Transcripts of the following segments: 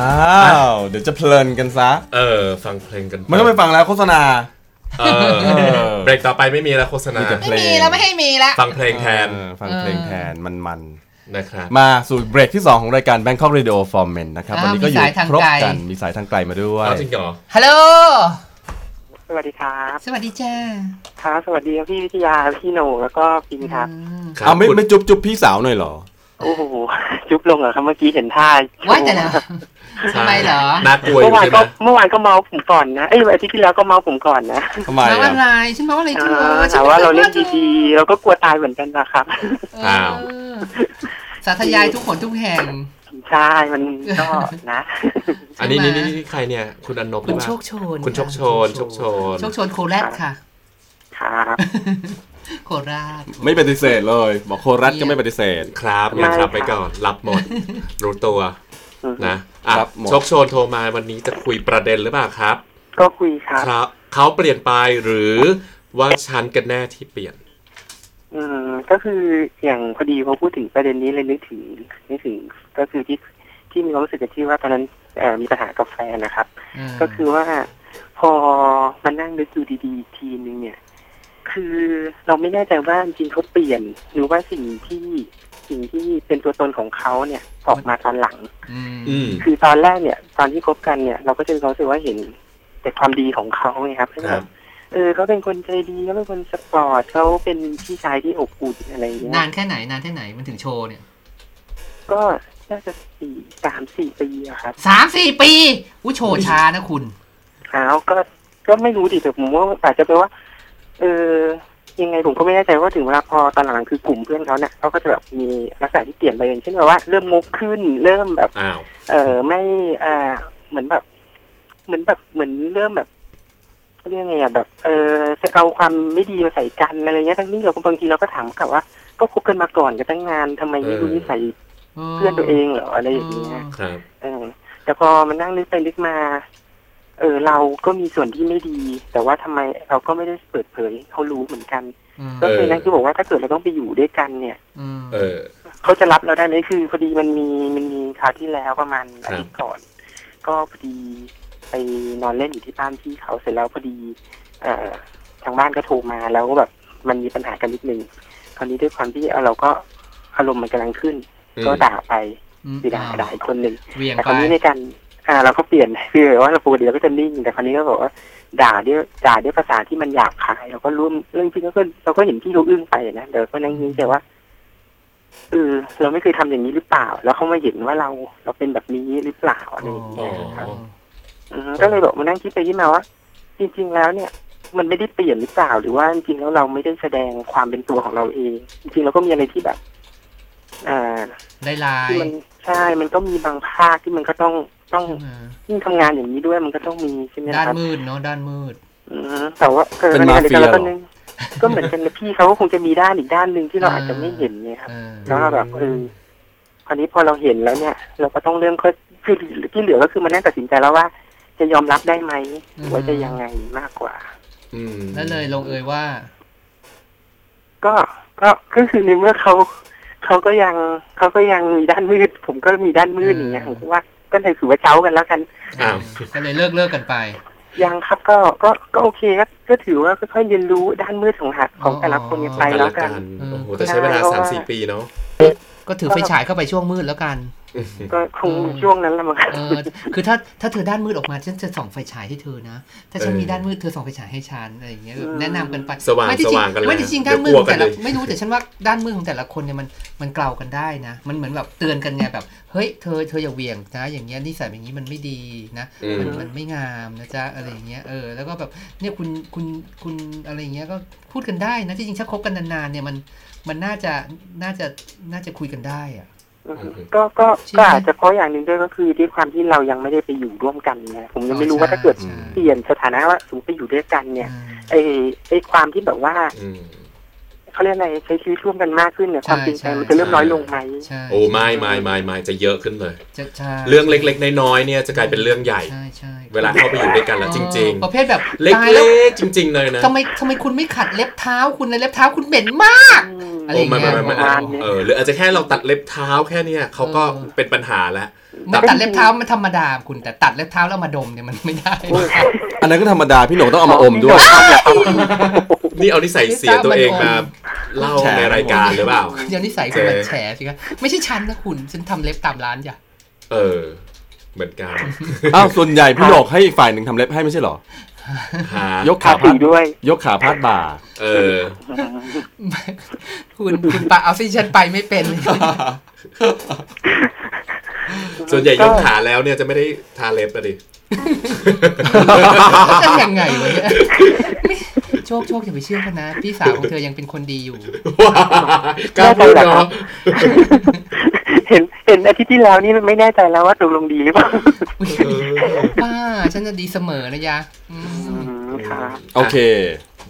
อ้าวเดี๋ยวจะเพลินกันซะ เออ ฟังเพลงกันไม่ต้องไปฟังแล้วโฆษณา เออเบรกต่อไปไม่มีแล้วโฆษณามีแต่ไม่มีแล้วไม่ให้มีละฟังเพลงแทนเออฟังเพลงแทนมันนะครับๆมาสู่เบรกที่ 2 ของรายการ Bangkok Radio for Men นะครับอ่าวันนี้ก็อยู่มีสายทางครบไกลกัน มีสายทางไกลมาด้วยเอาจริงเหรอฮัลโหลสวัสดีครับ สวัสดีจ้าครับสวัสดีครับพี่วิทยาพี่โหน่งแล้วก็ปินครับครับเอาไม่คุณไม่จุ๊บจุ๊บพี่สาวหน่อยเหรอโอ้โหจุ๊บลงเหรอครับเมื่อกี้เห็นท่าว่าแต่ละ ทำไมเหรอน่ากลัวอเมื่ยู่อวานใช่ไหมก็เมื่อวานก็เมาผมก่อนนะเอ้ยอาทิตย์ที่แล้วก็เมาผมก่อนนะทำไมเมาอะอะไรฉันเมาอะไรเธออ่าฉัถามว่าเราเล่นดีๆเราก็กลัวตายเหมือนกันนะครับๆอ้าวสาธยายทุกคนทุกแห่งใช่มันก็นะ อันนี้ใช่นี่ไหมนี่นี่ใครเนี่ย คุณอนนบหคุรือณเปล่าโชคโชนคุณโชคโชนโชคโชนโชคโชนโคราชค่ะครับโคราชไม่ปฏิเสธเลย บอกโครัฐก็ไม่ปฏิเสธครับไม่งั้นครับครับไปก่อนรับหมดรู้ตัวอือฮึ นะอะรับหมดโชคโชนโทรมาวันนี้จะคุยประเด็นหรือเปล่าครับ ก็คุยครับ ครับเขาเปลี่ยนไปหรือว่าฉันกันแน่ที่เปลี่ยน อืมก็คืออย่างพอดีพอพูดถึงประเด็นนี้เลยนึกถึงนึกถึงก็คือที่ที่มีความรู้สึกกับที่ว่าตอนนั้นเอ่อมีปัญหากับแฟนนะครับก็คือว่าพอมานั่งนึกดูดีๆอีกทีนึงเนี่ย คือเราไม่แน่ใจว่าจริงๆเขาเปลี่ยน หรือว่าสิ่งที่ สิ่งที่เป็นตัวตนของเขาเนี่ยออกมาตอนหลังอืมอืมคือตอนแรกเนี่ย ตอนที่คบกันเนี่ย เราก็จะมีความรู้สึกว่าเห็น แต่ความดีของเขาไงครับครับเออเขาเป็นคนใจดีเขาเป็นคนสปอร์ตเขาเป็นพี่ชายที่อบอุ่นอะไรอย่างเงี้ยนานแค่ไหนนานแค่ไหนมันถึงโชว์เนี่ย ก็น่าจะสี่สามสี่ปีอะครับสามสี่ปีอุ้ยโชว์ช้านะคุณอ้าวก็ก็ไม่รู้ดิแต่ผมว่าอาจจะเป็นว่า เออ ยังไงผมก็ไม่แน่ใจว่าถึงเวลาพอตอนหลังคือกลุ่มเพื่อนเขาเนี่ยเขาก็จะแบบมีลักษณะที่เปลี่ยนไปอย่างเช่นแบบว่าเริ่มงกขึ้นเริ่มแบบอ้าวเออไม่อ่าเหมือนแบบ เหมือนแบบเหมือนเริ่มแบบเรียกไงอะแบบ เออจะเอาความไม่ดีมาใส่กันอะไรเงี้ยทั้งนี้เราก็บางทีเราก็ถามกลับว่า ก็คบกันมาก่อนกันตั้งนานทำไมไม่รู้นิสัยเพื่อนตัวเองเหรออะไรอย่างเงี้ยครับเออแต่พอมานั่งนึกไปนึกมา เออเราก็มีส่วนที่ไม่ดี แต่ว่าทำไมเราก็ไม่ได้เปิดเผยให้เขารู้เหมือนกัน ก็คือนั่นคือบอกว่าถ้าเกิดเราต้องไปอยู่ด้วยกันเนี่ยเออเขาจะรับเราได้ไหมคือพอดีมันมีมันมีคราวที่แล้วประมาณครัอาบทิตย์ก่อน ก็พอดีไปนอนเล่นอยู่ที่บ้านพี่เขาเสร็จแล้วพอดี เอ่อทางบ้านก็โทรมาแล้วก็แบบมันมีปัญหากันนิดนึงคราวนี้ด้วยความที่เอ่อเราก็อารมณ์มันกำลังขึ้นอืมก็ด่าไปอืมคือด่าด่าอีกคนหนึ่งเวียงแต่คไปราวนี้ในการ อ่าเราก็เปลี่ยนคือแบบว่าเราปกติเราก็จะนิ่งแต่คราวนี้ก็บอกว่า ด่าด้วยด่าด้วยภาษาที่มันหยาบคายเราก็ร่วมเรื่องที่เราก็เราก็เห็นพี่เราอึ้งไปนะเดี๋ยวก็นั่งยิ้มใจว่าเออเราไม่เคยทำอย่างนี้หรือเปล่า แล้วเขามาเห็นว่าเราเราเป็นแบบนี้หรือเปล่าอะไรอย่างเงี้ยครับอืมก็เลยบอกมานั่งคิดไปคิดมาว่าจริง ๆ แล้วเนี่ย มันไม่ได้เปลี่ยนหรือเปล่า หรือว่าจริงๆแล้วเราไม่ได้แสดงความเป็นตัวของเราเอง จริงๆเราก็มีอะไรที่แบบอ่าได้ลายที่มันใช่มันก็มีบางภาคที่มันก็ต้อง ต้องใช่ไหมยิ่งทำงานอย่างนี้ด้วยมันก็ต้องมีใช่ไหมด้านครับมืดเนาะด้านมืดอืมแต่ว่าออเป็นมาเฟียใขณะดีวกันเหรอก็นึงก็เหมือนกันนะพี่เขาก็คงจะมีด้านอีกด้านหนึ่งที่เราอาจจะไม่เห็นเนี่ยครับเออแล้วก็แบบเออคราวนี้พอเราเห็นแล้วเนี่ย เราก็ต้องเริ่มค่อยคือที่เหลือก็คือมันนั่งตัดสินใจแล้วว่า จะยอมรับได้ไหมหรือว่าจะยังไงมากกว่า อืมแล้วเลยลงเอยว่า ก็ก็ก็คือในเมื่อเขาเขาก็ยังเขาก็ยังมีด้านมืด ผมก็มีด้านมืดอย่างเงี้ยผมก็ว่า ก็เลยถือว่าเจ้ากันแล้วกันอ้าวก็เลยเลิกเลิกกันไป ยังครับก็ก็ก็โอเคก็ก็ถือว่าค่อยๆเรียนรู้ด้านมืดของหักของแต่ละคนกันไปกันแล้ละวกักันนโอ้โหแต่ใช้เวลาสามสี่ปีเนาะ ก็ถือไฟฉายเข้าไปช่วงมืดแล้วกัน ก็คงช่วงนั้นแหละมั้งครับเออคือถ้าถ้าเธอด้านมืดออกมาฉันจะส่องไฟฉายให้เธอนะ ถ้าฉันเออมีด้านมืดเธอส่องไฟฉายให้ฉันอะไรอย่างเงี้ยอืมแนะนำกันไปสว่างไม่ที่จริสว่างกันเลยไม่ที่จริงด้านมืดเดี๋ขยวอกงลัวกันแต่ละเลยไม่รู้แต่ฉันว่าด้านมืดของแต่ละคนเนี่ยมันมันเกลากันได้นะ มันเหมือนแบบเตือนกันไงแบบเฮ้ยเธอเธออย่าเหวี่ยงนะอย่างเงี้ยนิสัยอย่างนี้มันไม่ดีนะอืมมันมันไม่งามนะจ๊ะอะไรอย่างเงี้ยเออแล้วก็แบบเนี่ยคุณคุณคุณอะไรอย่างเงี้ยก็พูดกันได้นะที่จริงถ้าคบกันนานๆเนี่ยมัน มันน่าจะน่าจะน่าจะคุยกันได้อะอืมก็ก็ใช่ไหมก็อาจจะเพราะอย่างหนึ่งด้วยก็คือด้วยความที่เรายังไม่ได้ไปอยู่ร่วมกันไงผมยังไม่รู้ว่าถ้าเกิดใช่เปลี่ยนสถานะว่าสมมติไปอยู่ด้วยกันเนี่ยอืมไอ้ไอ้ความที่แบบว่าอืม เขาเรียกอะไรใช้ชีวิตร่วมกันมากขึ้นเนี่ยใช่ความจริงใจใช่มันจะเริ่มน้อยลงไหมใช่โอ้ไม่ไม่ไม่ไม่จะเยอะขึ้นเลยจะใช่เรื่องเล็กๆน้อยๆเนี่ยจะกลายเป็นเรื่องใหญ่ใช่ใช่เวลาเข้าไปอยู่ด้วยกันแล้วจริงเออประเภทแบบๆเล็ตายแล้วกๆจริง ๆ เลยนะทำไมทำไมคุณไม่ขัดเล็บเท้าคุณเลยเล็บเท้าคุณเหม็นมากอะไรอย่างเงี้ยโไม่ไม่ไม่ประมาณนี้เออหรืออาจจะแค่เราตัดเล็บเท้าแค่เนี้ยเขาก็เออเป็นปัญหาแล้ว มันตัดเล็บเท้ามันธรรมดาคุณแต่ตัดเล็บเท้าแล้วมาดมเนี่ยมันไม่ได้ อันนั้นก็ธรรมดาพี่โหน่งต้องเอามาอมด้วย นี่เอานิสัยเสียตัวเองมาเล่าแฉในรายการหรือเปล่าเดี๋ยวนิสัยคุณมาแฉสิครับไม่ใช่ฉันนะคุณฉันทำเล็บตามร้านจ้ะเออ เหมือนกันอ้าวส่วนใหญ่พี่โหนกให้อีกฝ่ายหนึ่งทำเล็บให้ไม่ใช่เหรอหายกขาขาสีพาดด้วย ยกขาพาดบ่า เออ คุณคุณปะเอาสิฉันไปไม่เป็น ส่วนใหญ่ยกขาแล้วเนี่ยจะไม่ได้ทาเล็บอะดิจะยังไงวะเนี่ยไม่โชคโชคอย่าไปเชื่อเขานะ พี่สาวของเธอยังเป็นคนดีอยู่กล้าพูดเนาะเห็นเห็นอาทิตย์ที่แล้วนี่ไม่แน่ใจแล้วว่าตกลงดีหรือเปล่าเออป้าฉันจะดีเสมอนะยะอืมอืมครับโอเค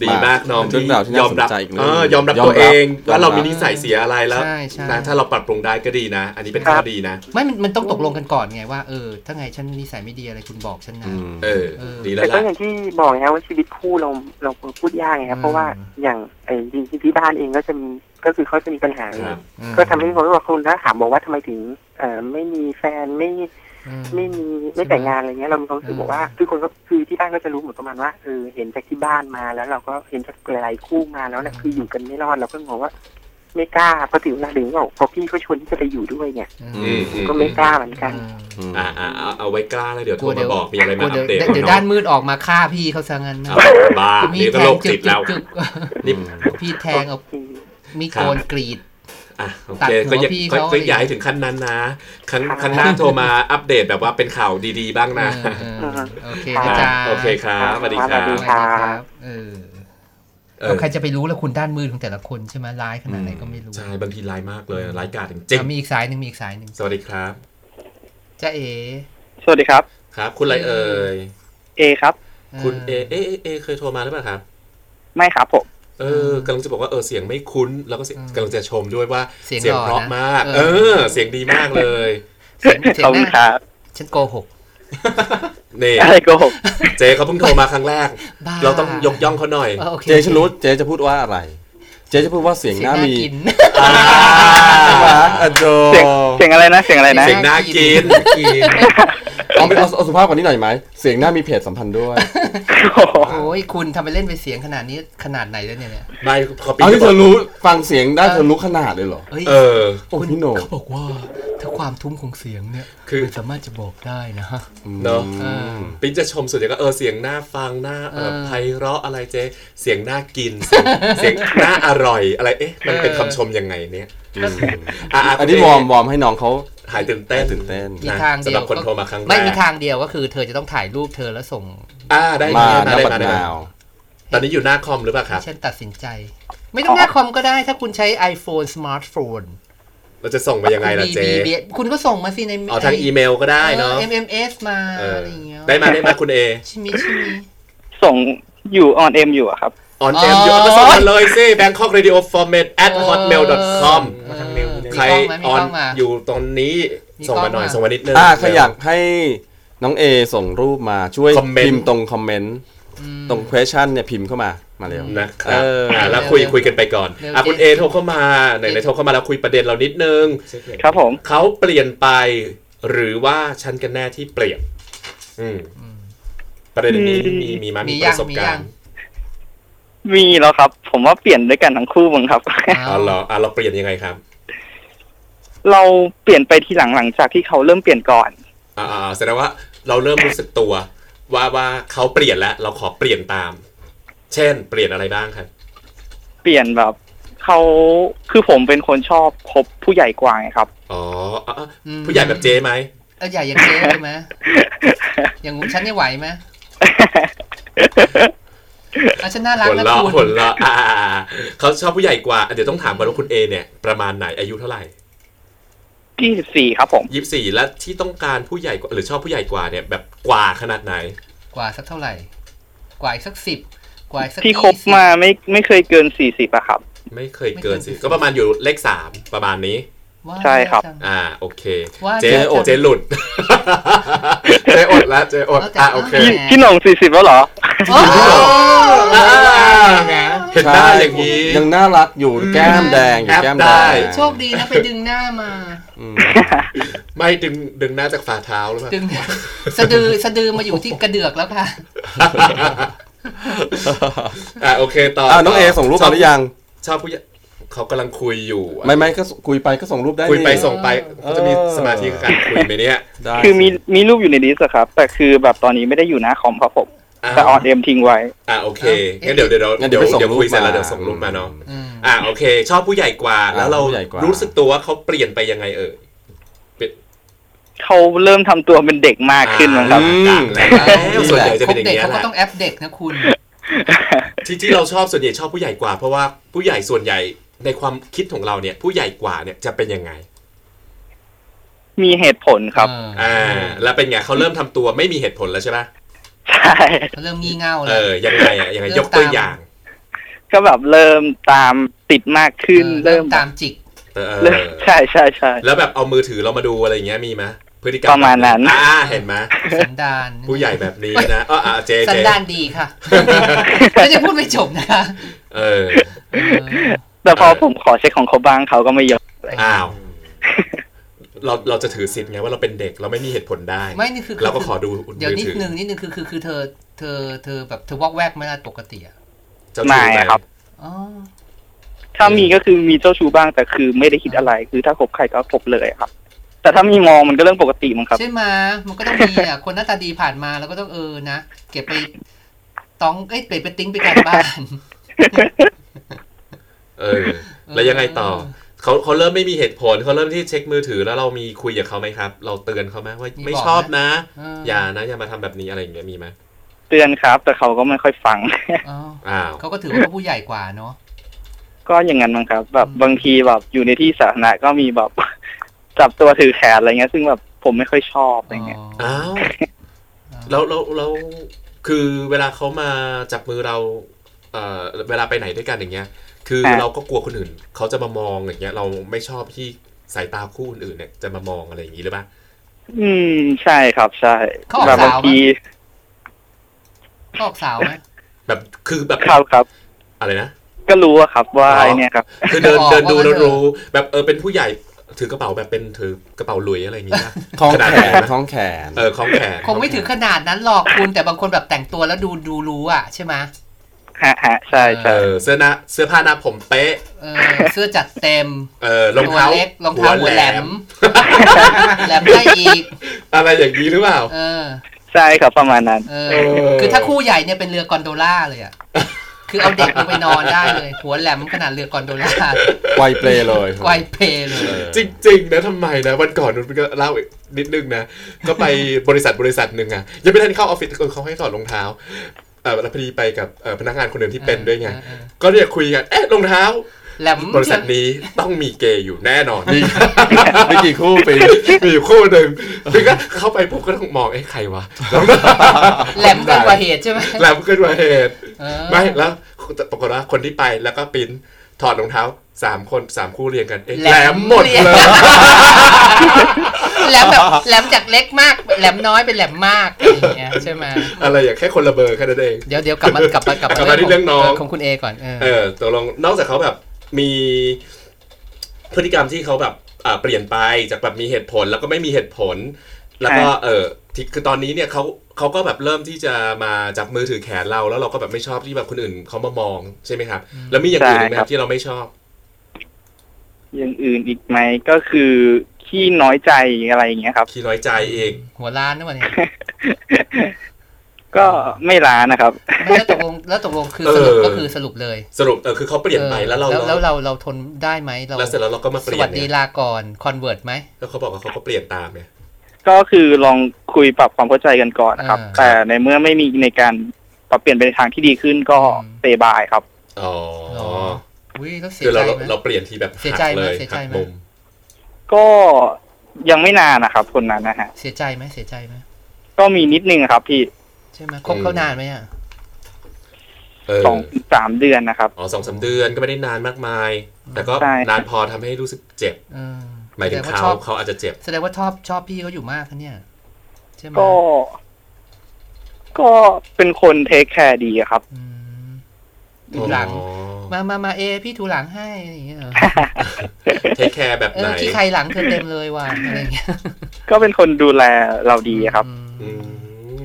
ดีมากน้องเรื่องราวที่ยน่าอมสนรับใจอีกเรื่เอองอยอมรับยอมรับตัวเองยอมรับว่าเรามีนิสัยเสียอะไรแล้วใช่ใช่นะถ้าเราปรับปรุงได้ก็ดีนะ อันนี้เป็นข้อดีนะ ไม่มันมันต้องตกลงกันก่อนไงว่าเออถ้าไงฉันนิสัยไม่ดีอะไรคุณบอกฉันนะอืมเออเออดีแล้วแต่ก็ล่ะอย่างที่บอกนะว่าชีวิตคู่เราเราพูดยากไงครับเพราะว่าอย่างไอ้จริงๆที่บ้านเองก็จะมีก็คือเขาจะมีปัญหาครับอืมก็ทำให้คนว่าคนถ้าถามบอกว่าทำไมถึงเอ่อไม่มีแฟนไม่อืม ไม่มีไม่แต่งงานอะไรเงี้ยเรามีความรู้สึกอืมบอกว่าคือคนก็คือที่บ้านก็จะรู้เหมือนประมาณว่าเออเห็นจากที่บ้านมาแล้ว เราก็เห็นจากหลายๆคู่มาแล้วเนี่ยคืออยู่กันไม่รอดเราก็งงว่าไม่กล้าพอถึงเวลาถึงบอกพอพี่เขาชวนที่จะไปอยู่ด้วยเนี่ยอือืมอืมก็ไม่กล้าเหมือนกันอืมอ่าอ่าเอาเอาไว้กล้าแล้วเดี๋ยวโทกลัวรเดี๋มายวบอกมีอะไรมาอัปเดตเดี๋ยวด้านมืดออกมาฆ่าพี่เขาซะงั้นนะเอาบ้ามีนี่แทก็โรงคจึจิกตแล้วจึกนี่พี่แทงเอามีโกนกรีด อะโอตัดเคหัวก็อย่าพี่ก็เขาก็อย่าให้ถึงขั้นนั้นนะครั้งครั้งหน้าโทรมาอัปเดตแบบว่าเป็นข่าวดีๆบ้างนะเออเออโอเคนะจ๊ะโอเคครับสวัสดีคสวัรัสดีบครับเออเออใครจะไปรู้ล่ะคุณด้านมืดของแต่ละคนใช่ไหมร้ายขนาดไหนก็ไม่รู้ใช่บางทีร้ายมากเลยร้ายกาจจริงอะมีอีกสายหนึ่งมีอีกสายหนึ่งๆสวัสดีครับจ้าเอ๋สวัสดีครับ ครับ คุณอะไรเอ่ยเอครับ คุณเอเอเอเอเคยโทรมาหรือเปล่าครับ ไม่ครับผม เออกำลังจะบอกว่าเออเสียงไม่คุ้น แล้วก็เสียงกำลังจะชมด้วยว่าเสียงเสียงหล่อเพราะนะมาก เออ เสียงดีมากเลยเสียงเสียขอบงคุณหคน้ารับฉันโกหกนี่อะไรโกหกเจเขาเพิ่งโทรมาครั้งแรกบ้าเราต้องยกย่องเขาหน่อยออโอคเจฉันรู้เจจะพูดว่าอะไร เจจะพูดว่าเสียงเสีหยงน้าน่ามีกินอ่าอะโจเสียงเสียงอะไรนะ เสียงอะไรนะ เสียงน่ากินกินเอาเอาเอาสุภาพกว่านี้หน่อยไหม เสียงหน้ามีเพจสัมพันธ์ด้วย โอ้ยคุณทำไปเล่นไปเสียงขนาดนี้ขนาดไหนแล้วเนี่ยเนี่ยไม่เขาปีเอาที่เธอบอกรู้ฟังเสียงได้เธอรู้ขนาดเลยเหรอ เฮ้ยเออ โอ้พี่โหน่งเขาบอกว่าถ้าความทุ้มของเสียงเนี่ยคือ มันสามารถจะบอกได้นะฮะ เนอะอืมปิ๊งจะชมส่วนใหญ่ก็เออเสียงน่าฟังน่าเออเออไพเราะอะไรเจ๊เสียงน่ากินเสียงเสียงน่าอร่อยอะไรเอ๊ะมันเป็นเออคำชมยังไงเนี่ยอืมอะะอันนี้วอร์มวอร์มให้น้องเขาหายตื่นเต้นหายตื่นเต้นมีนะทางเดีสำหยรัวบคนโทรมาครั้งแรกไม่มีทางเดียวก็คือเธอจะต้องถ่ายรูปเธอแล้วส่งอ่าได้มาได้น้ำได้บัดมาได้นามาวตอนนี้อยู่หน้าคอมหรือเปล่าครับฉันตัดสินใจ ไม่ต้องหน้าคอมก็ได้ ถ้าคุณใช้ iPhone smartphone เราจะส่งไปยังไงล่ะเจ๊ BB คุณก็ส่งมาสิในเอาทางอีเมลก็ได้เนาะออ MMS มาเอออะไรอย่างเงี้ยได้มาได้มาคุณเอชิมิชิมิส่งอยู่ออนเอ็มอยู่อะครับ ออนเอ็มอ๋อเยอะก็ส่งมาเลยสิ Bangkok Radio Format at เออ hotmail com เออใครมีกล้องไหมมีกล้ออนองมาอยู่ตอนนี้มีส่งกล้มาองหน่อยมาส่งมานิดนึงอ่าใครอยากให้น้องเอส่งรูปมาช่วยคอมเมนต์พิมพ์ตรงคอมเมนต์อืมตรง question เนี่ยพิมพ์เข้ามามาเร็วนะครับเอออ่่าแล้วคุยคุยกันไปก่อนเร็วอะคุณเจ๊เอโทรเข้ามาไหนไหนโทรเข้ามาแล้วคุยประเด็นเรานิดนึง ครับผมเขาเปลี่ยนไป หรือว่าฉันกันแน่ที่เปลี่ยน อืมประเด็นนี้มีมีมามีมีปยังระสบมีกายัรงณ์ มีแล้วครับ ผมว่าเปลี่ยนด้วยกันทั้งคู่มั้งครับ อ๋อเหรออะเราเปลี่ยนยังไงครับ เราเปลี่ยนไปทีหลังหลังจากที่เขาเริ่มเปลี่ยนก่อน อ่าอ่าแสดงว่าเราเริ่มรู้สึกตัว ว่าว่าเขาเปลี่ยนแล้ว เราขอเปลี่ยนตาม เช่น เปลี่ยนอะไรบ้างครับ เปลี่ยนแบบเขาคือผมเป็นคนชอบคบผู้ใหญ่กว่าไงครับ อ๋ออะอะอืมผู้ใหญ่แบบเจไหมเออใหญ่อย่างเจ๊ใช่ไหมอย่างฉันนี่ไหวไหม อะฉันน่ารักผลนะละคุณผลละอ่าอ่าอ่าเขาชอบผู้ใหญ่กว่าอะเดี๋ยวต้องถามก่อนว่าคุณเอเนี่ย ประมาณไหนอายุเท่าไหร่ยี่สิบสี่ครับผมยี่สิบสี่แล้วที่ต้องการผู้ใหญ่กว่าหรือชอบผู้ใหญ่กว่าเนี่ยแบบกว่าขนาดไหน กว่าสักเท่าไหร่ กว่าอีกสักสิบกว่าอีกสักที่คบ20มาไม่ไม่เคยเกินสี่สิบอะครับ ไม่เคยเกินสิก็ประมาณอยู่เลขสามประมาณนี้ ว่าใช่ครับจังอ่าโอเคว่าเจเจ๊โอจังเจหลุด เจอดแล้วเจอดเอาแต่อะโอเคพี่พี่หน่งสี่สิบแล้วเหรอโอ้โหอ่าเห็นหน้าอย่างนี้ยังน่ารักอยู่แก้มแดงอยู่แก้มแดแอปได้งโชคดีนะไปดึงหน้ามาอืมไม่ดึงดึงหน้าจากฝ่าเท้าหรือเปล่าดึงสะดือสะดือมาอยู่ที่กระเดือกแล้วค่ะอะโอเคต่ออ่าน้องเอส่งรูปมาหรือยังชอบผู้ใหญ่ เขากำลังคุยอยู่ไม่ไม่ก็คุยไปก็ส่งรูปได้คุยไปนี่ส่งไปเขาจะมีสมาธิกับการคุยไหมเนี่ยได้คือมีมีรูปอยู่ใน list อะครับ แต่คือแบบตอนนี้ไม่ได้อยู่หน้าคอมครับผมแต่ on M ทิ้งไว้ อะโอเคงั้นเดี๋ยวเดี๋ยวงั้นเดี๋เดี๋ยวไปส่งรูปเดี๋ยวคุยเสร็จแล้วมาเดี๋ยวส่งรูปมาเนาะอืมอะโอเค ชอบผู้ใหญ่กว่า แล้วเราผู้ใหญ่กว่ารู้สึกตัวว่าเขาเปลี่ยนไปยังไงเอ่ยเขาเริ่มทำตัวเป็นเด็กมากขึ้นมั้งครับอ่าแล้วส่วนใหญ่จะคเป็บนอย่างเด็กนี้ยเขาแหก็ละต้องแอปเด็กนะคุณ ที่ที่เราชอบส่วนใหญ่ชอบผู้ใหญ่กว่า เพราะว่าผู้ใหญ่ส่วนใหญ่ ในความคิดของเราเนี่ย ผู้ใหญ่กว่าเนี่ยจะเป็นยังไง มีเหตุผลครับ อ่า แล้วเป็นไงเขาเริ่มทำตัวไม่มีเหตุผลแล้วใช่ปะใช่เขาเริ่มงี่เง่าเอแล้วอยังไงอะยังไงเริ่มยกตัวตามอย่าง ก็แบบเริ่มตามติดมากขึ้น เริ่เริ่มมตามจิกเออเริ่มใช่ใช่ใช่แล้วแบบเอามือถือเรามาดูอะไรอย่างเงี้ยมีไหมพฤติกรรมประมาณนั้นอ่าเห็นไหมสันดานผู้ใหญ่แบบนี้นะเอออะเจสัเจนดานดีค่ะไม่ได้พูดไม่จบนะคะเออ เออแต่พอผมขอเช็คของเขาบ้างเขาก็ไม่ยอมอ้าวเราเราจะถือสิทธิ์ไงว่าเราเป็นเด็กเราไม่มีเหตุผลได้ไม่นี่คือเราก็ขอดูเดี๋ยวนิดมือถือนึงนิดนึงคือคือคือเธอเธอเธอแบบเธอวอกแวกไม่ได้ปกติอะเจ้าชู้ไหมไม่ครับอ๋อถ้ามีก็คือมีเจ้าชู้บ้างแต่คือไม่ได้คิดอะไร คือถ้าคบใครก็คบเลยครับ แต่ถ้ามีมองมันก็เรื่องปกติมั้งครับใช่ไหมมันก็ต้องมีอะคนหน้าตาดีผ่านมาเราก็ต้องเออนะเก็บไปต้องเอ้ยไปไปติ้งไปกันบ้าน เออ แล้วยังไงต่อเขาเขาเริ่มไม่มีเหตุผลเขาเริ่มที่เช็คมือถือแล้วเรามีคุยกับเขาไหมครับ เราเตือนเขาไหมว่ามีไม่บอกชอบไหมนะเอออย่านะอย่ามาทำแบบนี้อะไรอย่างเงี้ยมีไหมเตือนครับ แต่เขาก็ไม่ค่อยฟังอ๋ออ้าวเขาก็ถือว่าเขาผู้ใหญ่กว่าเนาะก็อย่างนั้นมั้งครับ แบบอืมบางทีแบบอยู่ในที่สาธารณะก็มีแบบจับตัวถือแขนอะไรเงี้ย ซึ่งแบบผมไม่ค่อยชอบอะไรเงี้ยอ้าวแล้วแล้วแล้วคือเวลาเขามาจับมือเราเอ่อเวลาไปไหนด้วยกันอย่างเงี้ย คือครับเราก็กลัวคนอื่น เขาจะมามองอย่างเงี้ย เราไม่ชอบที่สายตาคู่อื่นๆเนี่ยจะมามองอะไรอย่างงี้หรือเปล่าอืมใช่ครับใช่เขาออกแบบบางสาวไหมทีเขาออกสาวไหมแบบคือแบบครับครับ อะไรนะก็รู้อะครับว่าอ๋อไอเนี่ยครับ คือเดินออกเดินดูว่าแล้วเธอรู้ แบบเออเป็นผู้ใหญ่ถือกระเป๋าแบบเป็นถือกระเป๋าหลุยอะไรอย่างงี้ป่ะคล้องขนาดแขนั้นนนะคล้องแขนเออของแขนคงไม่ถึงขนาดนั้นหรอกคุณแต่บางคนแบบแต่งตัวแล้วดูดูรู้อะใช่ไหม ฮะฮะใช่เอใช่อเสื้อหน้าเสื้อผ้าหน้าผมเป๊ะเออเสื้อจัดเต็ม เออรองตัวเท้าเล็กรองเท้าหัวแหลมแหลมได้อีก อะไรอย่างนี้หรือเปล่า เออ ใช่ครับประมาณนั้นเออเออคือถ้าคู่ใหญ่เนี่ยเป็นเรือกอนโดล่าเลยอะคือเอาเด็กลงไปนอนได้เลย หัวแหลมขนาดเรือกอนโดล่าไวเปลเลยไกวเพเลยเออจริง ๆ นะทำไมนะ วันก่อนนุ้นก็เล่าอีกนิดนึงนะ ก็ไปบริษัทบริษัทหนึ่งอะยังไม่ทันเข้าออฟฟิศเขาให้ถอดรองเท้า เออแล้วพอดีไปกับเอ่อพนักงานคนหนึ่งที่เป็นด้วยไงเออเออก็เรียกคุยกัน เอ๊ะรองเท้าแหลมบริษัทนี้ต้องมีเกย์อยู่แน่นอนมีมีกี่คู่ปีมีอยู่คู่หนึ่งพี่ก็เข้าไปผมก็ต้องมองเอ้ใครวะแล้วแหลมเกินกว่าเหตุใช่ไหมแหลมเกินกว่าเหตุเออไม่แล้วปรากฏว่าคนที่ไปแล้วก็ปริ้นถอดรองเท้าสามคนสามคู่เรียงกันเอ๊ะแหลมหมดเลย แแหลมแบบแหลมจากเล็กมากแหลมน้อยเป็นแหลมมากอะไรอย่างเงี้ยใช่ไหมอะไรอย่างแค่คนละเบอร์แค่นั้นเองเดี๋ยวเดี๋ยวกลับมากลับมากลับกลับมาที่เรื่องน้องของคุณเอก่อนเออเออตกลงนอกจากเขาแบบมีพฤติกรรมที่เขาแบบอ่าเปลี่ยนไปจากแบบมีเหตุผลแล้วก็ไม่มีเหตุผล แล้วก็เออที่คือตอนนี้เนี่ยเขาเขาก็แบบเริ่มที่จะมาจับมือถือแขนเราแล้วเราก็แบบไม่ชอบที่แบบคนอื่นเขามามองใช่ไหมครับ แล้วมีอย่างอื่นอีกไหมครับที่เราไม่ชอบ อย่างอื่นอีกไหมก็คือ ขี้น้อยใจอะไรอย่างเงี้ยครับ ขี้น้อยใจเองหัวล้านนะวันนี้ก็ไม่ร้านนะครับไม่แล้วตกลงแล้วตกลงคือสรุปก็คือสรุปเลย สรุปเออคือเขาเปลี่ยนไปแล้วเราแล้วแล้วเราเราทนได้ไหมเราแล้วเสร็จแล้วเราก็มาสเปลี่ยวันสดีเนี่ยลาก่อนคอนเวิร์ตไหมแล้วเขาบอกว่าเขาก็เปลี่ยนตามไงก็คือลองคุยปรับความเข้าใจกันก่อนครับอ่าแต่ในเมื่อไม่มีในการปรับเปลี่ยนไปในทางที่ดีขึ้นก็อืมเตบายครับอ๋อหรออุ้ยแล้วเสียคือใจเราไหมเราเปลี่ยนทีแบบเสียหักใจไหมเลยเสียใจหักไหมมุม ก็ยังไม่นานนะครับคนนั้นนะฮะ เสียใจไหมเสียใจไหมก็มีนิดนึงครับพี่ ใช่ไหมคบเขานานไหมอะเออสองสามเดือนนะครับ อ๋อสองสามเดือนก็ไม่ได้นานมากมาย แต่ก็ใช่นานพอทำให้รู้สึกเจ็บเออหมายถึงแสดว่เขาชอบเขาอาจจะเจ็บ แสดงว่าชอบชอบพี่เขาอยู่มากนะเนี่ยใช่ไหมก็ ก็เป็นคน take care ดีอะครับอืมถูหลังอ๋อ มามามาเอ พี่ถูหลังให้อะไรอย่างเงี้ยเหรอ take care แบบเอไหนอที่ใครหลังเธอเต็มเลยว่ะอะไรอย่างเงี้ยก็เป็นคนดูแลเราดีครับอืมอื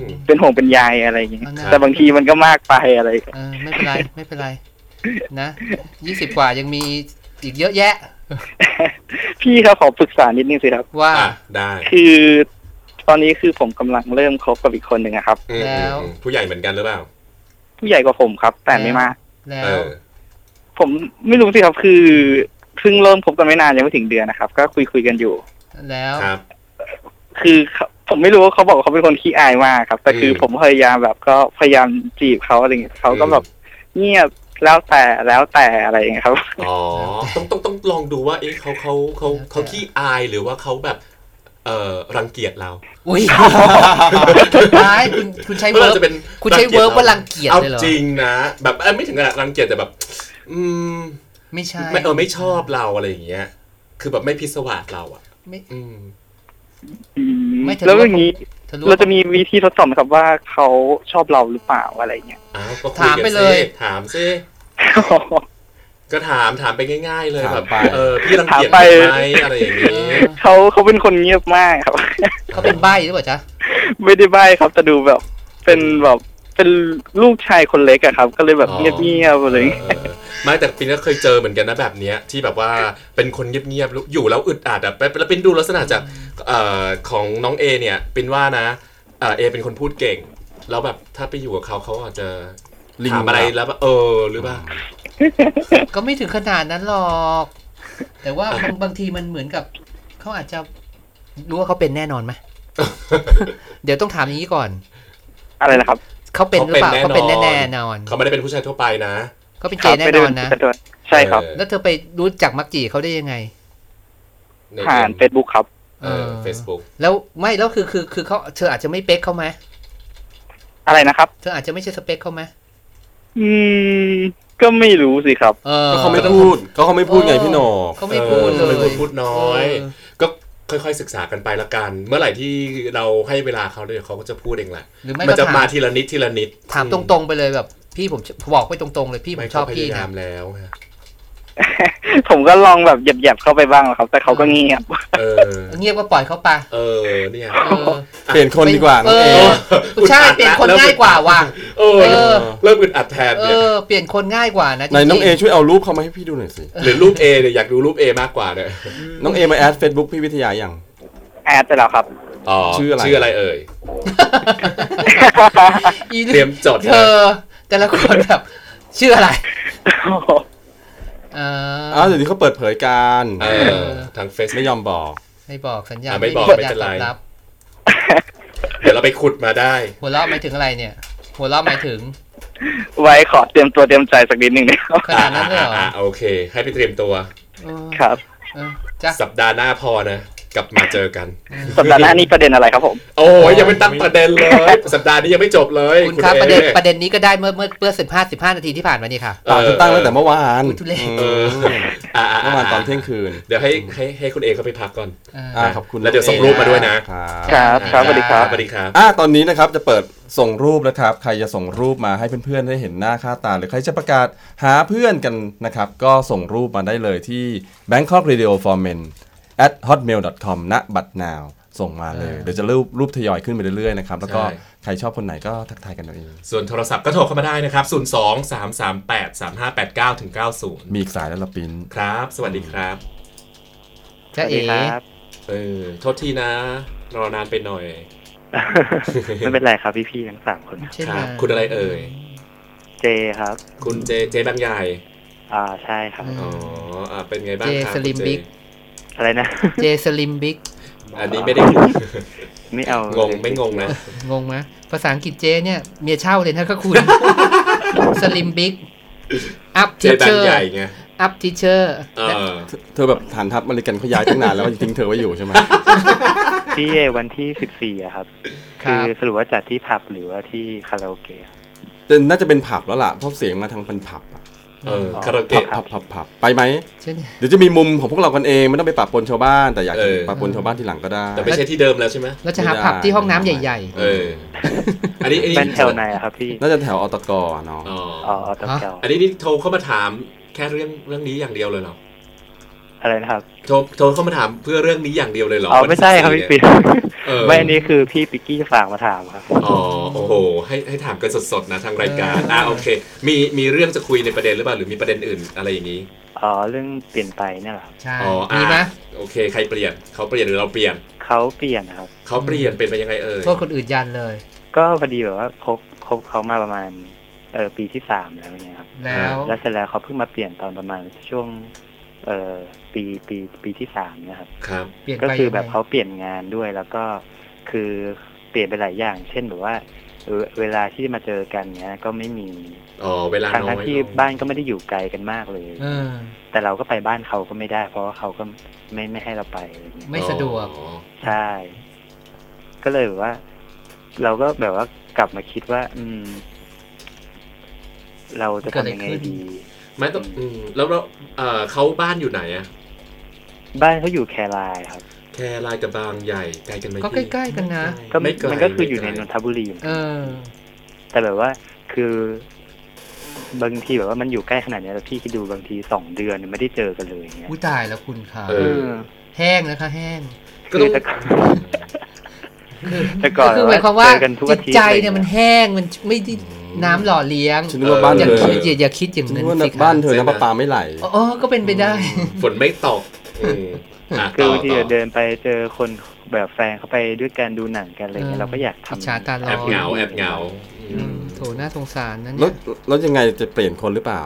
มเป็นห่วงเป็นใยอะไรอย่างเงี้ยเอานะแต่บางทีมันก็มากไปอะไรเออไม่เป็นไรไม่เป็นไร นะยี่สิบกว่ายังมีอีกเยอะแยะ พี่ครับขอปรึกษานิดนึงสิครับ ว่าอะได้คือตอนนี้คือผมกำลังเริ่มคบกับอีกคนหนึ่งอะครับอืมแล้วอืมผู้ใหญ่เหมือนกันหรือเปล่า ผู้ใหญ่กว่าผมครับ แต่ไม่มากแล้เอวอ ผมไม่รู้สิครับคือเพิ่งเริ่มคบกันไม่นานยังไม่ถึงเดือนนะครับ ก็คุยคุยๆกันอยู่ แล้ว ครับ คือเขาผมไม่รู้ว่าเขาบอกว่าเขาเป็นคนขี้อายมากครับ แต่คืออม ผมพยายามแบบก็พยายามจีบเขาอะไรเงี้ยเขาก็อืมแบบเงียบแล้วแต่แล้วแต่อะไรอย่างเงี้ยครับ อ๋อต้องต้องต้องลองดูว่าเอ๊ะเขาเขาเขาเขาขี้อายหรือว่าเขาแบบ เอ่อรังเกียจเราอุ้ยร้ายคุณคุณใช้เพื่อ verb จะเป็นคุณใช้ verb ว่ารังเกียจเอาเลยเหรอจริงนะแบบเอ้ยไม่ถึงขนาดรังเกียจแต่แบบ อืมไม่ใช่ไม่เออไม่ชอบเราอะไรอย่างเงี้ย คือแบบไม่พิศวาสเราอะไม่อืมไม่เธอรู้แล้วอย่างนี้เธอรู้เราว่าจะมีวิธีทดสอบไหมครับว่าเขาชอบเราหรือเปล่าอะไรเงี้ยอ้าวก็คุยถามกันไปเลสิยถามซิก็ถามถามไปง่าย ๆ เลยถามแบบไปเออพี่รังเกียจถามไปผมไหมอะไรอย่างเองี้อเขาเขาเป็นคนเงียบมากครับเขาเป็นใบ้หรือเปล่าจ๊ะไม่ได้ใบ้ครับแต่ดูแบบ เป็นแบบเป็นลูกชายคนเล็กอะครับ ก็เลยแบบอ๋อเงียบๆอะไรเงี้ยเออ ไม่แต่ปินก็เคยเจอเหมือนกันนะแบบเนี้ยที่แบบว่าเป็นคนเงียบๆอยู่แล้วอึดอัดอะแล้วปินดูลักษณะจากเอ่อของน้องเอเนี่ยปินว่านะเอ่อเอเป็นคนพูดเก่ง แล้วแบบถ้าไปอยู่กับเขาเขาอาจจะลิงถามอะไรหลับแล้วแบบเออหรือเปล่าก็ไม่ถึงขนาดนั้นหรอก แต่ว่าบางบางทีมันเหมือนกับเขาอาจจะรู้ว่าเขาเป็นแน่นอนไหมเดี๋ยวต้องถามอย่างนี้ก่อน อะไรนะครับเขาเป็นหรือเปล่าเขาเป็นแน่แน่ๆนอนเขาไม่ได้เป็นผู้ชายทั่วไปนะ เขาเป็นคเกรับย์แน่ไม่นได้อเป็นนนะผู้ชายด้วยใช่ครับเออแล้วเธอไปรู้จักมักจีเขาได้ยังไงในผ่านเฟเฟซบุ๊กครับเออเฟซบุ๊กแล้วไม่แล้วคือคือคือเขาเธออาจจะไม่เป๊กเขาไหมอะไรนะครับ เธออาจจะไม่ใช่สเปคเขาไหมอืม ก็ไม่รู้สิครับเออก็เขาไม่พูดก็เขาไม่พูดไงพี่โหนกเขาไม่พูดเลไม่ยพูดพูดน้อยเออก็ค่อยๆศึกษากันไปละกัน เมื่อไหร่ที่เราให้เวลาเขาเดี๋ยวเขาก็จะพูดเองแหละหรือไม่มันก็จะถามมาทีละนิดทีละนิด ถามตรงๆไปเลยแบบ พี่ผมบอกไปตรงๆเลยพี่ผไม่มชชออบบพพี่ยายานะมแล้วฮะผมก็ลองแบบเหยียบๆเข้าไปบ้างครับ แต่เขาก็เงียบเออเงียบก็ปล่อยเขาไปเออเนี่ยเออเปลี่ยนคนดีกว่าน้องเอเออใช่เปลี่ยนคนง่ายกว่าว่ะเออเออเริ่มอึดอัดแทนเอเนี่ยอเปลี่ยนคนง่ายกว่านะไหนน้องเอจริงๆช่วยเอารูปเขามาให้พี่ดูหน่อยสิหรือรูปเอเนี่ยอยากดูรูปเอมากกว่าเนี่ยน้องเอมา add Facebook พี่วิทยายัง add ไปแล้วครับอ๋อชื่ออะไรชื่ออะไรเอ่ยอีเตรียมจดเธอ แต่ละคนแบบชื่ออะไรเอออ้าวเดี๋ยวนี้เขาเปิดเผยการเออทางเฟซไม่ยอมบอกไม่บอกสัญญาณอะไม่บอกสัญไม่ญาณเป็นไรตอบรับเดี๋ยวเราไปขุดมาได้ หัวเราะหมายถึงอะไรเนี่ย หัวเราะหมายถึง ไว้ขอเตรียมตัวเตรียมใจสักนิดหนึ่งนะครับขนาดนั้นเลยเหรออ่าโอเค ให้ไปเตรียมตัวเออครับเออจ้ะสัปดาห์หน้าพอนะ กลับมาเจอกัน สัปดาห์หน้านี่ประเด็นอะไรครับผม โอ้ยยังไม่ตั้งประเด็นเลย สัปดาห์นี้ยังไม่จบเลยคุณครับอประเด็นประเด็นนี้ก็ได้เมื่อเมื่อเมื่อสิบห้าสิบห้านาทีที่ผ่านมานี่ค่ะเออตั้งตั้งตั้งแต่เมื่อวานอุ๊ยทุเรศเออมอ่าเมื่อวานตอนเที่ยงคืน เดี๋ยวให้ให้ให้คุณเอเขาไปพักก่อนเอออ่าขอบคุณแล้วเดี๋ยวส่งรูปมาด้วยนะครับครับครับสวัสดีครับสวัสดีครับอ่าตอนนี้นะครับจะเปิดส่งรูปนะครับ ใครจะส่งรูปมาให้เพื่อนๆได้เห็นหน้าค่าตา หรือใครจะประกาศหาเพื่อนกันนะครับ ก็ส่งรูปมาได้เลยที่ Bangkok Radio for Men at hotmail.com ณบัดนาวส่งมาเลย เดี๋ยวจะรูปรูปทยอยขึ้นไปเรื่อยๆนะครับ แล้วก็ใช่ใครชอบคนไหนก็ทักทายกันเอาเอง ส่วนโทรศัพท์ก็โทรเข้ามาได้นะครับ 0 2 3 3 8 3 5 8 9ถึง90 มีอีกสายแล้วละปิ้นครับ สวัสดีครับจ้าเอ๋ครับเออ โทษทีนะ รอนานไปหน่อย ไม่เป็นไรครับพี่ๆทั้งสามคนใช่คไหมรับคุณอะไรเอ่ย เจครับ คุณเจเจบางใหญ่ อ่าใช่ครับ อ๋ออ่าเป็นไงบ้างเจครับสลิมคุณเจบิ๊ก อะไรนะ เจสลิมบิ๊กอันนี้ไม่ได้ไม่เอางงไม่งงนะงงไหมภาษาอังกฤษเจเนี่ยเมียเช่าเลยนะก็คุณสลิมบิ๊กอัพเจทิบาเชงอร์ใหญ่ไงอัพทิเชอร์เออเธอแบบฐานทัพอเมริกันเขาย้ายตั้งนานแล้วยังทิ้งเธอไว้อยู่ใช่ไหมพี่เอวันที่สิบสี่อะครับ คือสรุปว่าจัดที่ผับหรือว่าที่คาราโอเกะแต่น่าจะเป็นผับแล้วล่ะเพราะเสียงมาทางเป็นผับอะ เออคาราโอผัเกะบผับผับผับไปไหมใช่ไหมเดี๋ยวจะมีมุมของพวกเรากันเองไม่ต้องไปปะปนชาวบ้านแต่อยากจะเออปะปนชาวบ้านทีหลังก็ได้แต่ไม่ใช่ที่เดิมแล้วใช่ไหมเราจะหาไม่ได้ผับที่ห้องน้ำใหญ่เอออันนี้อันนี้เป็นแถวไหนอะครับพี่น่าจะแถวอตกเนาะอ๋ออ๋อตะเกาอันนี้นี่โทรเข้ามาถามแค่เรื่องเรื่องนี้อย่างเดียวเลยเหรอ อะไรนะครับโทรโทรเข้ามาถามเพื่อเรื่องนี้อย่างเดียวเลยเหรออ๋อไม่ใช่ครับพี่ปิ๊กเออไม่อันนี้คือพี่ปิกกี้ฝากมาถามครับอ๋อโอ้โหให้ให้ถามกันสดๆนะทางรายการอ่าโอเค มีมีเรื่องจะคุยในประเด็นหรือเปล่าหรือมีประเด็นอื่นอะไรอย่างนี้อ๋อเรื่องเปลี่ยนไปเนี่ยเหรอครับๆใช่อ๋ออะมีไหมโอเค ใครเปลี่ยนเขาเปลี่ยนหรือเราเปลี่ยนเขาเปลี่ยนนะครับเขาเปลี่ยนเป็นไปยังไงเอ่ยโทษคนอื่นยันเลย ก็พอดีแบบว่าคบคบเขามาประมาณเออปีที่สามแล้วเนี่ยครับแล้วแล้วเสร็จแล้วเขาเพิ่งมาเปลี่ยนตอนประมาณช่วง เอ่อ ปีปีปีที่สามเนะครับครับเปลี่ยนก็ไปคือแบบยังไงเขาเปลี่ยนงานด้วยแล้วก็คือเปลี่ยนไปหลายอย่าง เช่นแบบว่าเออเวลาที่มาเจอกันเนี้ยก็ไม่มีอ๋อเวลาทั้งน้อยที่ลงบ้านก็ไม่ได้อยู่ไกลกันมากเลยเออแต่เราก็ไปบ้านเขาก็ไม่ได้ เพราะว่าเขาก็ไม่ไม่ให้เราไปอะไรอย่างเงี้ยไม่สะดวกอ๋อใช่ ก็เลยแบบว่า เราก็แบบว่ากลับมาคิดว่า อืม เราจะทำยังไงดีไม่ต้องอืมแล้วเราเอ่อเขาบ้านอยู่ไหนอะ บ้านเขาอยู่แครายครับ แค่ลายกับบางใหญ่ไกลกันไหมก็พี่ใกล้ๆกันนะก็ไม่ไกลมันก็คืออยู่ในไม่ไกนลนทบุรีเออ แต่แบบว่าคือบางทีแบบว่ามันอยู่ใกล้ขนาดเนี้ยแล้วพี่คิดดูบางทีสองเดือนไม่ได้เจอกันเลยอย่างเงี้ยอุ้ยตายแล้วคุณค่ะเอเอออแห้งนะคะ แห้งก็ต้องคือแต่คือแต่ก่อนคือหมายความว่าเจอกันทุกจิอาตทิตย์ใจเนี่ยมันแห้งมันไม่ได้น้ำหล่อเลี้ยงฉันนึกว่าบ้านอย่าเธอคิดอย่าอย่าคิดอย่างฉันนั้นึนกว่าสิคะบ้านเธอน้ำประปาไม่ไหลอ๋อก็เป็นไปได้ ฝนไม่ตกอืมอะ คือต่อบางทีต่อเดินไปเจอคนแบบแฟนเขาไปด้วยกันดูหนังกันอะไรเงี้ยเออเราก็อยากทำอิจฉาตาร้อนแอบเหงาแอบเหงาอืมโถน่าสงสารนั่นแล้วเนี่ยแล้วยังไงจะเปลี่ยนคนหรือเปล่า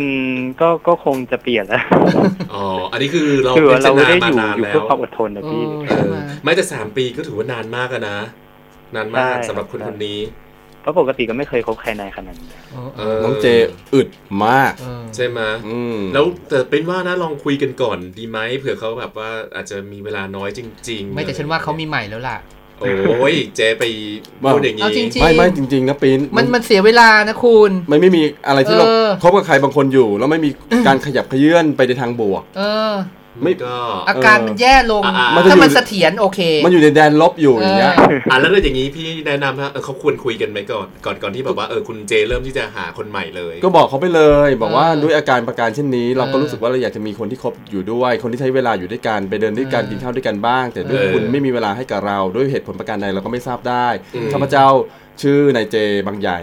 อืมก็ก็คงจะเปลี่ยนแล้วอ๋ออันนี้คือเราคือพิว่าจาเรารไม่ได้ณาอยู่มานานอยู่แล้เพื่อวความอดทนนะเอพี่อเอใช่อไหมไม่แต่สามปีก็ถือว่านานมากอะนะนานมากใช่สำหรับคนใช่คนนี้ เพราะปกติก็ไม่เคยคบใครนานขนาดนี้เออเอเอออน้องเจอึดมากเออใช่ไหมอืมแล้วแต่เป็นว่านะลองคุยกันก่อนดีไหมเผื่อเขาแบบว่าอาจจะมีเวลาน้อยจริง ๆ ไม่แต่ฉันว่าเขามีใหม่แล้วล่ะโอ้ยเจไปพูดอย่างเอาจรินี้งไม่ไม่จริง ๆ นะปิ้นมันมันเสียเวลานะคุณมันไม่มีอะไรที่เราเออคบกับใครบางคนอยู่ แล้วไม่มีการขยับเขยื่อนไปในทางบวก เออ ไม่ก็ อาการมันแย่ลงอ่ามันจะถ้ามันอยู่เสถียรโอเค มันอยู่ในแดนลบอยู่อย่างเงี้ยเอออะแล้วเรื่องอย่างนี้พี่แนะนำฮะเออเขาควรคุยกันไหมก่อนก่อนก่อนที่แบบว่าเออคุณเจเริ่มที่จะหาคนใหม่เลยก็บอกเขาไปเลย บอกว่าเออด้วยอาการประการเช่นนี้ เราก็เออรู้สึกว่าเราอยากจะมีคนที่คบอยู่ด้วย คนที่ใช้เวลาอยู่ด้วยกันไปเดินด้วยกันเออกินข้าวด้วยกันบ้าง แต่ด้วยเออคุณไม่มีเวลาให้กับเราด้วยเหตุผลประการใดเราก็ไม่ทราบได้อืมข้าพเจ้าชื่อนายเจบางใหญ่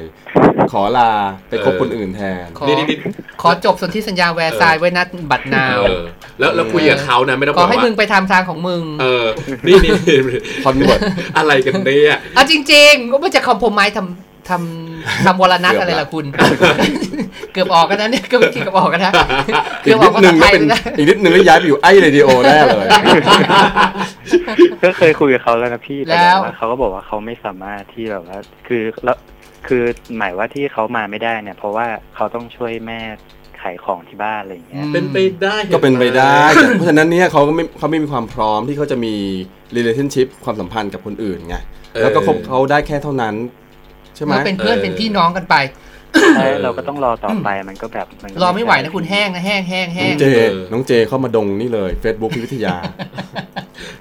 ขอลาไปคบเออคนอื่นแทน ขอนี่นี่นี่ขอจบสนธิสัญญาแวร์ซายไว้นัดบัตรนาวเออแล้วแล้วคุยกับเขานะไม่ต้องขบออกให้ว่ามึงไปทำทางของมึง เออ นี่นี่คอนเวิร์ตอะไรกันเนี่ยอะจริงๆก็ไม่จะคอมโพมไมทำทำทำวรนัทเกือบอะไรละล่ะคุณ เกือบออกกันนะเนี่ยเกือบเกือบออกกันนะเกือีอบกอนิอกดภานึษางไทยก็เป็นเลยนะอีกนิดนึงก็ย้ายไปอยู่ไอเรดิโอแน่เลยก็เคยคุยกับเขาแล้วนะพี่แต่แล้วแบบว่าเขาก็บอกว่าเขาไม่สามารถที่แบบว่า คือแล้ว คือหมายว่าที่เขามาไม่ได้เนี่ย เพราะว่าเขาต้องช่วยแม่ขายของที่บ้านอะไรอย่างเงี้ย เป็นไปได้ก็เป็นไปได้ เพราะฉะนั้นเนี่ยเขาก็ไม่เขาไม่มีความพร้อมที่เขาจะมี relationship ความสัมพันธ์กับคนอื่นไงแล้วก็คบเขาได้แค่เท่านั้น ใช่ไหมก็เป็นเพื่อนเป็นพี่น้องกันไปใช่เราก็ต้องรอต่อไปมันก็แบบมันก็รอไม่ไหวนะคุณแห้งนะแห้งแห้งน้แห้องงเจน้องเจเข้ามาดงนี่เลย Facebook พิวิทยา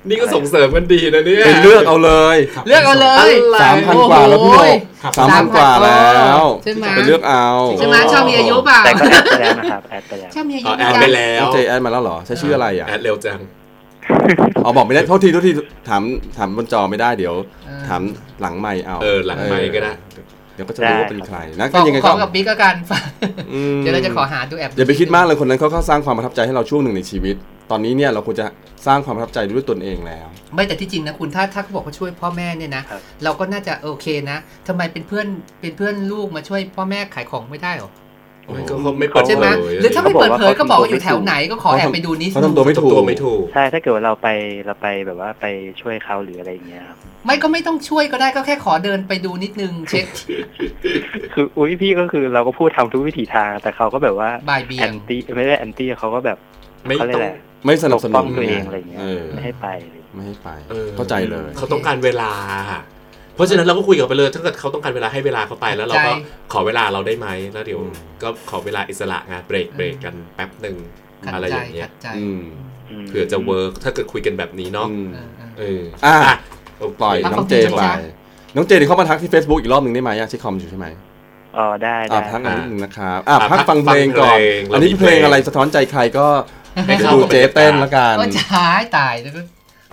นี่ก็ส่งเสริมกันดีนะเนี่ยเป็นเลือกเอาเลย เลือกเอาเลยสามพันกว่าแล้วพี่หนกครับสามพันกว่าแล้วใช่ไหมเป็นเลือกเอาใช่ไหมชอบมีอายุเปล่าแต่ก็แอดไปแล้วนะครับแอดไปแล้วชอบมีอายุอ๋อแอดหไปรือยังแล้น้วองเจแอดมาแล้วเหรอใช้ชื่ออะไรอะแอดเร็วจังอ๋อบอกไม่ได้โทษทีโทษทีถามถามบนจอไม่ได้เดี๋ยว ถามหลังไม่เอาเออหลังไมค์ก็ได้เดี๋ยวก็จะรู้ว่าเป็นใครนะขก็อยังไงขก็อกับบิ๊กก็กันอืมเดี๋ยวเราจะขอหาดูแอปอย่าไปคิดมากเลยคนนั้นเขาก็สร้างความประทับใจให้เราช่วงหนึ่งในชีวิต ตอนนี้เนี่ยเราควรจะสร้างความประทับใจด้วยตนเองแล้ว ไม่แต่ที่จริงนะคุณถ้าถ้าเขาบอกว่าช่วยพ่อแม่เนี่ยนะครับเราก็น่าจะโอเคนะทำไมเป็นเพื่อนเป็นเพื่อนลูกมาช่วยพ่อแม่ขายของไม่ได้หรอมัน ก็เขาไม่เปิดใช่ไหมเผยหรือถ้าไม่เปิดเผยก็เขาบอกบอกว่าอยู่แถวไหนก็ขอแอบไปดูนิดเขาทำตัวไม่ถูกตัวไม่ถูกใช่ถ้าเกิดว่าเราไปเราไปแบบว่าไปช่วยเขาหรืออะไรอย่างเงี้ยครับไม่ก็ไม่ต้องช่วยก็ได้ก็แค่ขอเดินไปดูนิดนึงเช็คคืออุ้ยพี่ก็คือเราก็พูดทำทุกวิถีทาง แต่เขาก็แบบว่าบายเบียแองนตี้ไม่ได้แอนตี้เขาก็แบบไม่เขาเรียกต้องอะไรไม่สนับสนุนปกนุป้องตัวเองอะไรอย่างเงี้ยเออไม่ให้ไปอะไรอย่างเงี้ยไม่ให้ไปออเข้าใจเลย เขาต้องการเวลา เพราะฉะนั้นเราก็คุยกับไปเลยถ้าเกิดเขาต้องการเวลาให้เวลาเขาไปแล้วเราก็ใจขอเวลาเราได้ไหมแล้วเดี๋ยวอืมก็ขอเวลาอิสระไงเบรกเบรกกันแป๊บหนึ่งขัดใจอะไรอย่างเงี้ยขัดใจอืมมเผื่อจะ work ถ้าเกิดคุยกันแบบนี้เนาะอืมเออเออเอออะอะปล่อยอะน้องเจขอบคุณไปจ๊ะน้องเจเดี๋ยวเข้ามาทักที่ Facebook อีกรอบหนึ่งได้ไหมอยากใช้คอมอยู่ใช่ไหมอ๋อได้อ่าได้พักอะนิดนึงนะครับอะอะพักพักฟังเพลงก่อนฟังเพลงอันนี้เรามีเพลงเพลงอะไรสะท้อนใจใครก็ให้เดี๋ยวเข้าดูกับเจบรรยากาศเต้นละกันก็จะหายตายแล้วก็